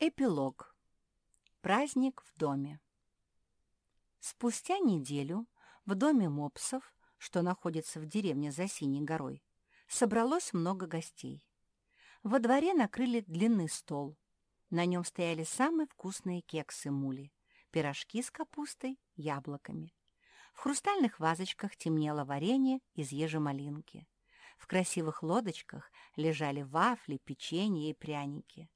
Эпилог. Праздник в доме. Спустя неделю в доме мопсов, что находится в деревне за Синей горой, собралось много гостей. Во дворе накрыли длинный стол. На нем стояли самые вкусные кексы мули, пирожки с капустой, яблоками. В хрустальных вазочках темнело варенье из ежемалинки. В красивых лодочках лежали вафли, печенье и пряники.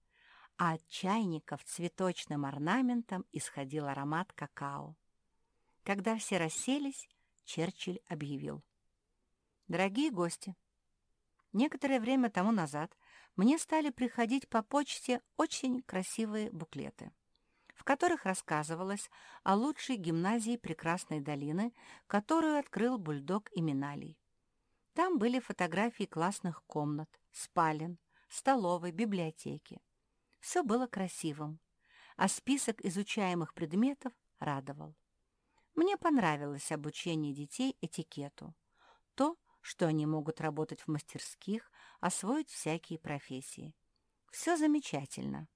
А от чайников цветочным орнаментом исходил аромат какао. Когда все расселись, Черчилль объявил. «Дорогие гости, некоторое время тому назад мне стали приходить по почте очень красивые буклеты, в которых рассказывалось о лучшей гимназии Прекрасной долины, которую открыл бульдог Именалий. Там были фотографии классных комнат, спален, столовой, библиотеки. Все было красивым, а список изучаемых предметов радовал. Мне понравилось обучение детей этикету. То, что они могут работать в мастерских, освоить всякие профессии. Все замечательно.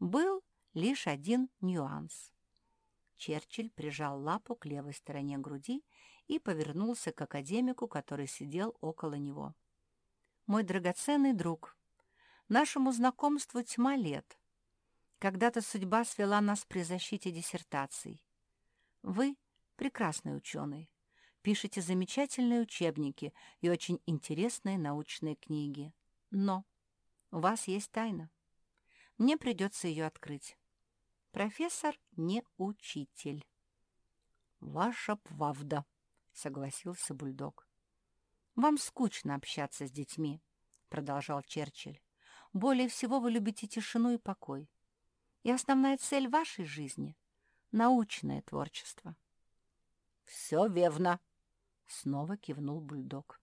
Был лишь один нюанс. Черчилль прижал лапу к левой стороне груди и повернулся к академику, который сидел около него. «Мой драгоценный друг, нашему знакомству тьма лет. Когда-то судьба свела нас при защите диссертаций. Вы прекрасный ученый, пишете замечательные учебники и очень интересные научные книги. Но у вас есть тайна. Мне придется ее открыть. Профессор не учитель. «Ваша правда», — согласился бульдог. «Вам скучно общаться с детьми», — продолжал Черчилль. «Более всего вы любите тишину и покой. И основная цель вашей жизни — научное творчество». «Все верно», — снова кивнул бульдог.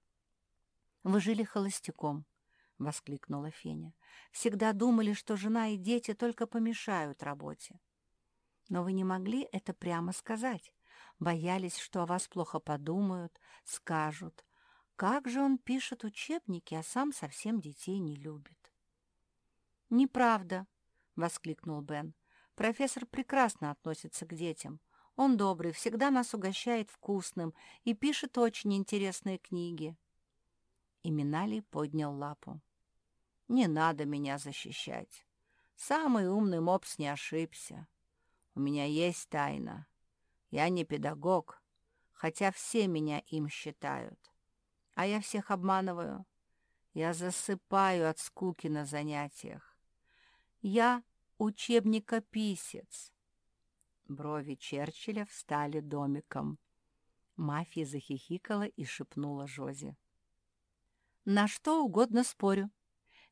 «Вы жили холостяком», — воскликнула Феня. «Всегда думали, что жена и дети только помешают работе. Но вы не могли это прямо сказать. Боялись, что о вас плохо подумают, скажут. Как же он пишет учебники, а сам совсем детей не любит?» «Неправда», — воскликнул Бен. «Профессор прекрасно относится к детям. Он добрый, всегда нас угощает вкусным и пишет очень интересные книги. И Миналий поднял лапу. «Не надо меня защищать. Самый умный мопс не ошибся. У меня есть тайна. Я не педагог, хотя все меня им считают. А я всех обманываю. Я засыпаю от скуки на занятиях. Я учебникописец. Брови Черчилля встали домиком. Мафия захихикала и шепнула Жозе. «На что угодно спорю.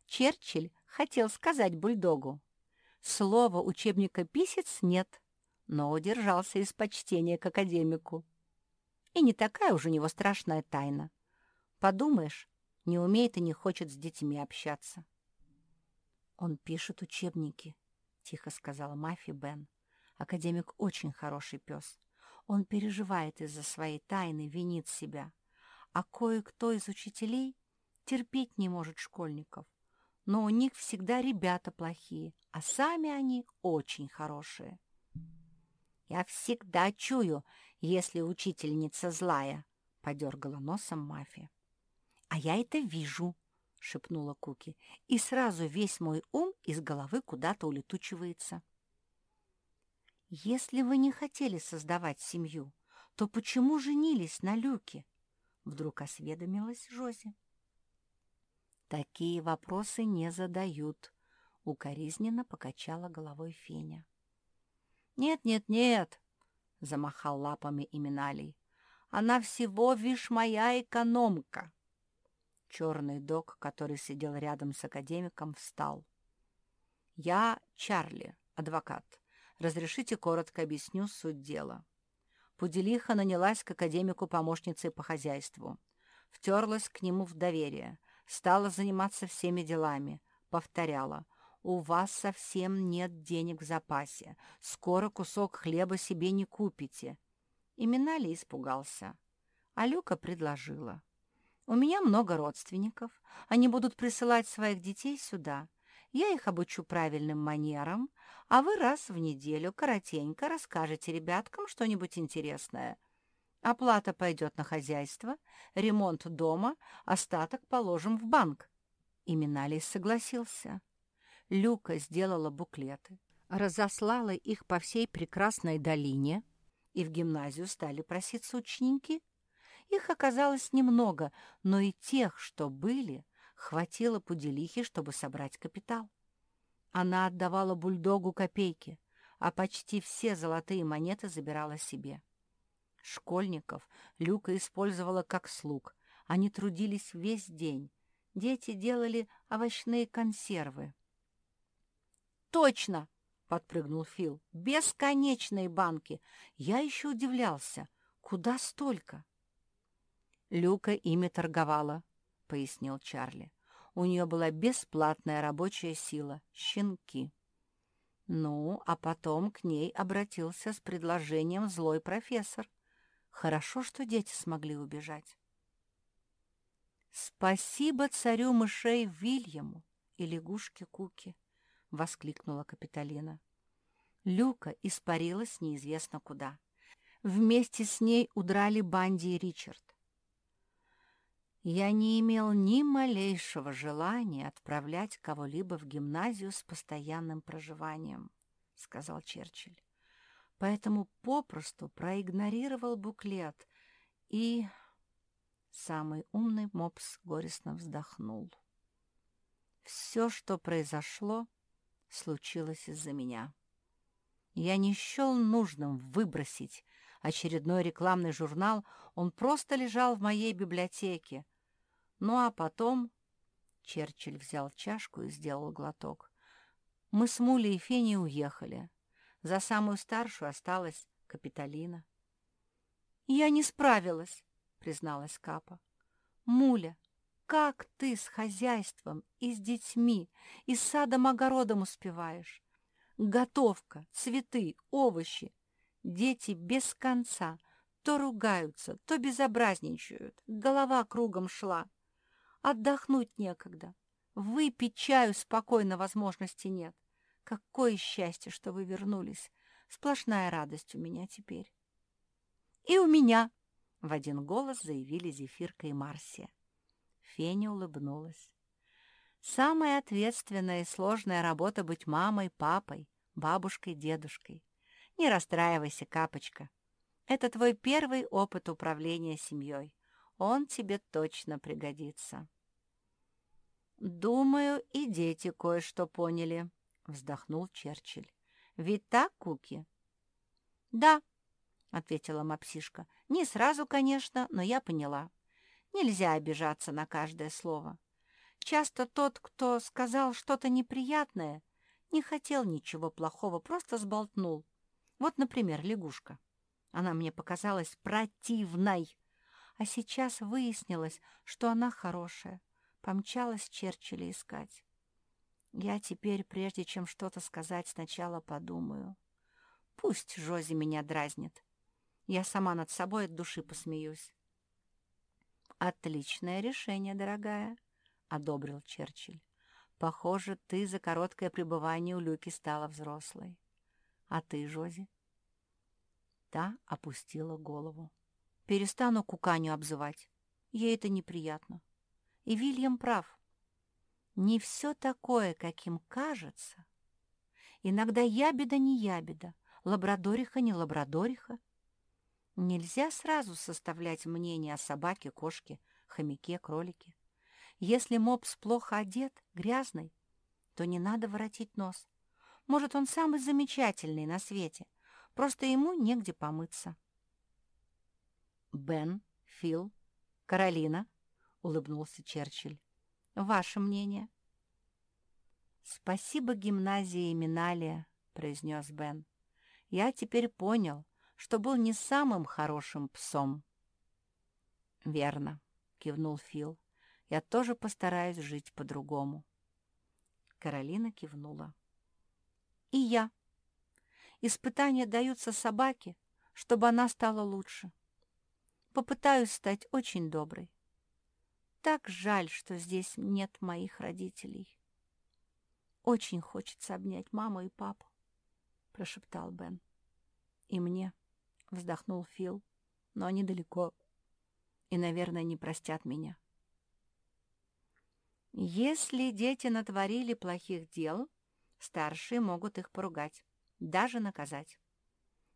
Черчилль хотел сказать бульдогу. Слова учебника «писец» нет, но удержался из почтения к академику. И не такая уж у него страшная тайна. Подумаешь, не умеет и не хочет с детьми общаться. «Он пишет учебники», — тихо сказала Мафи Бен. Академик очень хороший пес. Он переживает из-за своей тайны, винит себя. А кое-кто из учителей терпеть не может школьников. Но у них всегда ребята плохие, а сами они очень хорошие. «Я всегда чую, если учительница злая», — подергала носом мафия. «А я это вижу», — шепнула Куки, «и сразу весь мой ум из головы куда-то улетучивается». «Если вы не хотели создавать семью, то почему женились на Люке?» Вдруг осведомилась Жози. «Такие вопросы не задают», — укоризненно покачала головой Феня. «Нет-нет-нет», — замахал лапами Именалий. «Она всего, вишь, моя экономка». Черный док, который сидел рядом с академиком, встал. «Я Чарли, адвокат. Разрешите коротко объясню суть дела. Пуделиха нанялась к академику помощницей по хозяйству. Втерлась к нему в доверие, стала заниматься всеми делами, повторяла. «У вас совсем нет денег в запасе, скоро кусок хлеба себе не купите». И Минали испугался. А Люка предложила. «У меня много родственников, они будут присылать своих детей сюда. Я их обучу правильным манерам, а вы раз в неделю коротенько расскажете ребяткам что-нибудь интересное. Оплата пойдет на хозяйство, ремонт дома, остаток положим в банк. И Миналий согласился. Люка сделала буклеты, разослала их по всей прекрасной долине, и в гимназию стали проситься ученики. Их оказалось немного, но и тех, что были, хватило пуделихи, чтобы собрать капитал. Она отдавала бульдогу копейки, а почти все золотые монеты забирала себе. Школьников Люка использовала как слуг. Они трудились весь день. Дети делали овощные консервы. «Точно!» — подпрыгнул Фил. «Бесконечные банки! Я еще удивлялся. Куда столько?» «Люка ими торговала», — пояснил Чарли. «У нее была бесплатная рабочая сила — щенки». Ну, а потом к ней обратился с предложением злой профессор. Хорошо, что дети смогли убежать. «Спасибо царю мышей Вильяму и лягушке Куки!» — воскликнула Капитолина. Люка испарилась неизвестно куда. Вместе с ней удрали Банди и Ричард. Я не имел ни малейшего желания отправлять кого-либо в гимназию с постоянным проживанием, — сказал Черчилль. Поэтому попросту проигнорировал буклет и... Самый умный мопс горестно вздохнул. Все, что произошло, случилось из-за меня. Я не счел нужным выбросить очередной рекламный журнал, он просто лежал в моей библиотеке. Ну а потом... Черчилль взял чашку и сделал глоток. Мы с Мулей и Феней уехали. За самую старшую осталась Капитолина. «Я не справилась», — призналась Капа. «Муля, как ты с хозяйством и с детьми, и с садом-огородом успеваешь? Готовка, цветы, овощи. Дети без конца то ругаются, то безобразничают. Голова кругом шла. Отдохнуть некогда. Выпить чаю спокойно возможности нет. Какое счастье, что вы вернулись. Сплошная радость у меня теперь. И у меня, — в один голос заявили Зефирка и Марсия. Феня улыбнулась. Самая ответственная и сложная работа — быть мамой, папой, бабушкой, дедушкой. Не расстраивайся, Капочка. Это твой первый опыт управления семьей. Он тебе точно пригодится. «Думаю, и дети кое-что поняли», — вздохнул Черчилль. «Ведь так, Куки?» «Да», — ответила мапсишка. «Не сразу, конечно, но я поняла. Нельзя обижаться на каждое слово. Часто тот, кто сказал что-то неприятное, не хотел ничего плохого, просто сболтнул. Вот, например, лягушка. Она мне показалась противной, а сейчас выяснилось, что она хорошая. Помчалась Черчилля искать. Я теперь, прежде чем что-то сказать, сначала подумаю. Пусть Жози меня дразнит. Я сама над собой от души посмеюсь. «Отличное решение, дорогая», — одобрил Черчилль. «Похоже, ты за короткое пребывание у Люки стала взрослой. А ты, Жози?» Та опустила голову. «Перестану куканю обзывать. Ей это неприятно. И Вильям прав. Не все такое, каким кажется. Иногда ябеда не ябеда, лабрадориха не лабрадориха. Нельзя сразу составлять мнение о собаке, кошке, хомяке, кролике. Если мопс плохо одет, грязный, то не надо воротить нос. Может, он самый замечательный на свете, просто ему негде помыться. «Бен, Фил, Каролина», — улыбнулся Черчилль. «Ваше мнение?» «Спасибо гимназии Миналия», — произнес Бен. «Я теперь понял, что был не самым хорошим псом. «Верно», — кивнул Фил. «Я тоже постараюсь жить по-другому». Каролина кивнула. «И я. Испытания даются собаке, чтобы она стала лучше. Попытаюсь стать очень доброй. Так жаль, что здесь нет моих родителей». очень хочется обнять маму и папу», — прошептал Бен. «И мне», — вздохнул Фил, — «но они далеко и, наверное, не простят меня». Если дети натворили плохих дел, старшие могут их поругать, даже наказать.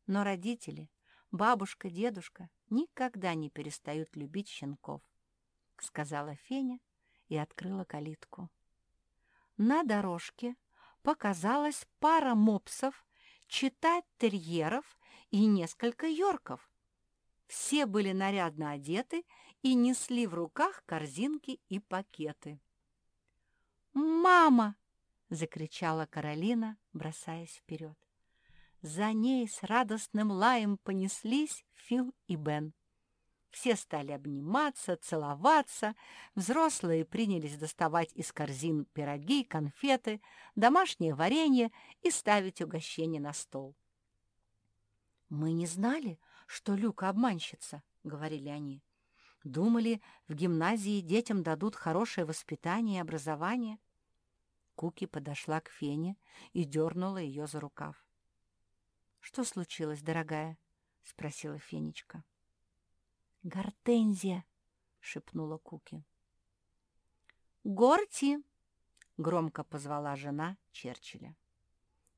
Но родители, бабушка, дедушка никогда не перестают любить щенков, — сказала Феня и открыла калитку. На дорожке показалась пара мопсов, читать терьеров и несколько йорков. Все были нарядно одеты и несли в руках корзинки и пакеты. «Мама!» — закричала Каролина, бросаясь вперед. За ней с радостным лаем понеслись Фил и Бен. Все стали обниматься, целоваться, взрослые принялись доставать из корзин пироги, конфеты, домашнее варенье и ставить угощение на стол. «Мы не знали, что Люка обманщица», — говорили они. Думали, в гимназии детям дадут хорошее воспитание и образование. Куки подошла к Фене и дернула ее за рукав. «Что случилось, дорогая?» — спросила Фенечка. «Гортензия!» — шепнула Куки. «Горти!» — громко позвала жена Черчилля.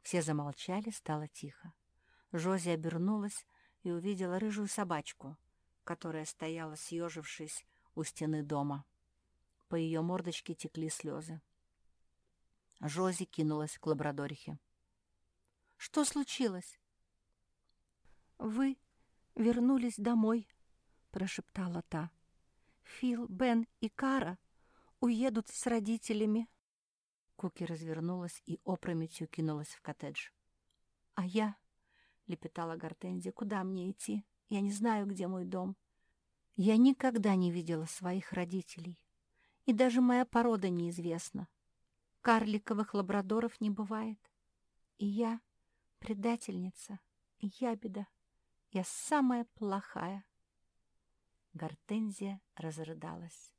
Все замолчали, стало тихо. Жози обернулась и увидела рыжую собачку, которая стояла, съежившись у стены дома. По ее мордочке текли слезы. Жози кинулась к лабрадорихе. «Что случилось?» «Вы вернулись домой», — прошептала та. «Фил, Бен и Кара уедут с родителями». Куки развернулась и опрометью кинулась в коттедж. «А я...» — лепетала Гортензия. «Куда мне идти? Я не знаю, где мой дом. Я никогда не видела своих родителей. И даже моя порода неизвестна. Карликовых лабрадоров не бывает. И я предательница, и ябеда. Я самая плохая. Гортензия разрыдалась.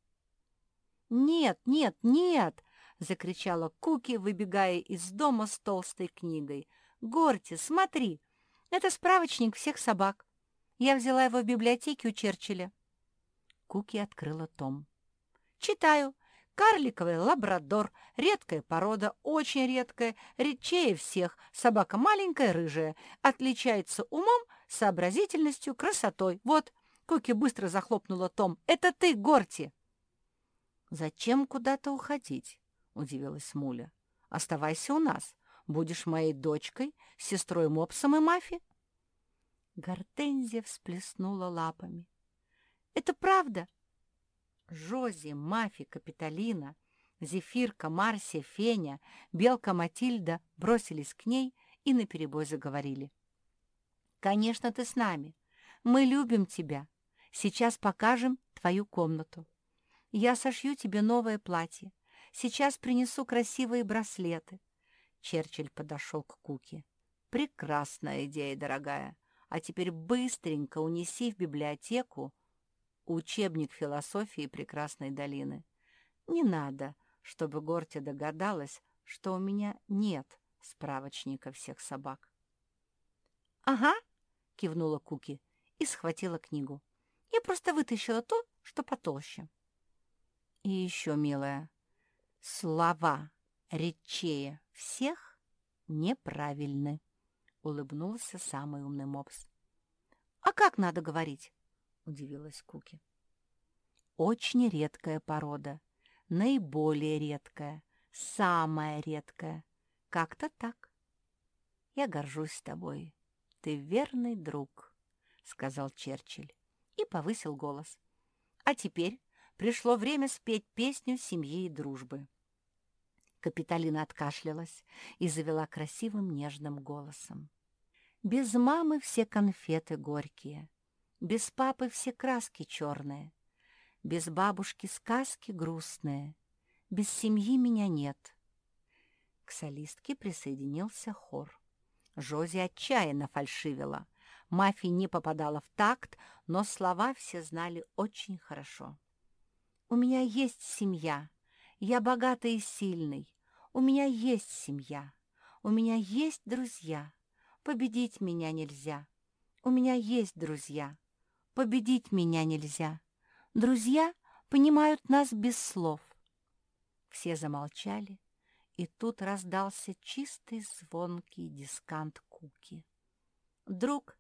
«Нет, нет, нет!» — закричала Куки, выбегая из дома с толстой книгой. «Горти, смотри! Это справочник всех собак. Я взяла его в библиотеке у Черчилля». Куки открыла том. «Читаю. Карликовый лабрадор, редкая порода, очень редкая, редчее всех, собака маленькая, рыжая, отличается умом, сообразительностью, красотой. Вот, Куки быстро захлопнула том. «Это ты, Горти!» «Зачем куда-то уходить?» — удивилась Муля. «Оставайся у нас. Будешь моей дочкой, сестрой Мопсом и Мафи». Гортензия всплеснула лапами. «Это правда!» Жози, Мафи, Капитолина, Зефирка, Марсия, Феня, Белка, Матильда бросились к ней и наперебой заговорили. «Конечно, ты с нами. Мы любим тебя. Сейчас покажем твою комнату. Я сошью тебе новое платье. Сейчас принесу красивые браслеты». Черчилль подошел к Куке. «Прекрасная идея, дорогая. А теперь быстренько унеси в библиотеку учебник философии прекрасной долины. Не надо, чтобы Горти догадалась, что у меня нет справочника всех собак. «Ага», — кивнула Куки и схватила книгу. «Я просто вытащила то, что потолще». «И еще, милая, слова речее всех неправильны», — улыбнулся самый умный мопс. «А как надо говорить?» — удивилась Куки. «Очень редкая порода, наиболее редкая, самая редкая. Как-то так. Я горжусь тобой. Ты верный друг», — сказал Черчилль и повысил голос. «А теперь пришло время спеть песню семьи и дружбы». Капиталина откашлялась и завела красивым нежным голосом. «Без мамы все конфеты горькие, без папы все краски черные, без бабушки сказки грустные, без семьи меня нет. К солистке присоединился хор. Жози отчаянно фальшивила. Мафи не попадала в такт, но слова все знали очень хорошо. «У меня есть семья. Я богатый и сильный. У меня есть семья, у меня есть друзья, победить меня нельзя. У меня есть друзья, победить меня нельзя. Друзья понимают нас без слов. Все замолчали, и тут раздался чистый звонкий дискант Куки. «Друг,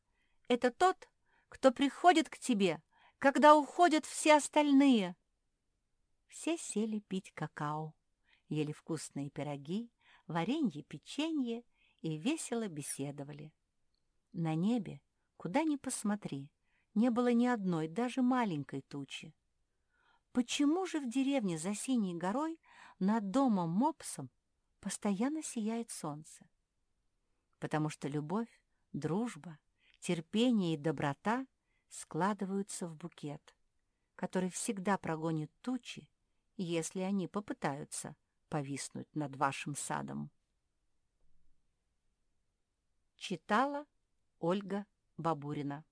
это тот, кто приходит к тебе, когда уходят все остальные!» Все сели пить какао, ели вкусные пироги, варенье, печенье и весело беседовали. На небе, куда ни посмотри, не было ни одной, даже маленькой тучи. Почему же в деревне за Синей горой над домом Мопсом постоянно сияет солнце? Потому что любовь, дружба, терпение и доброта складываются в букет, который всегда прогонит тучи если они попытаются повиснуть над вашим садом. Читала Ольга Бабурина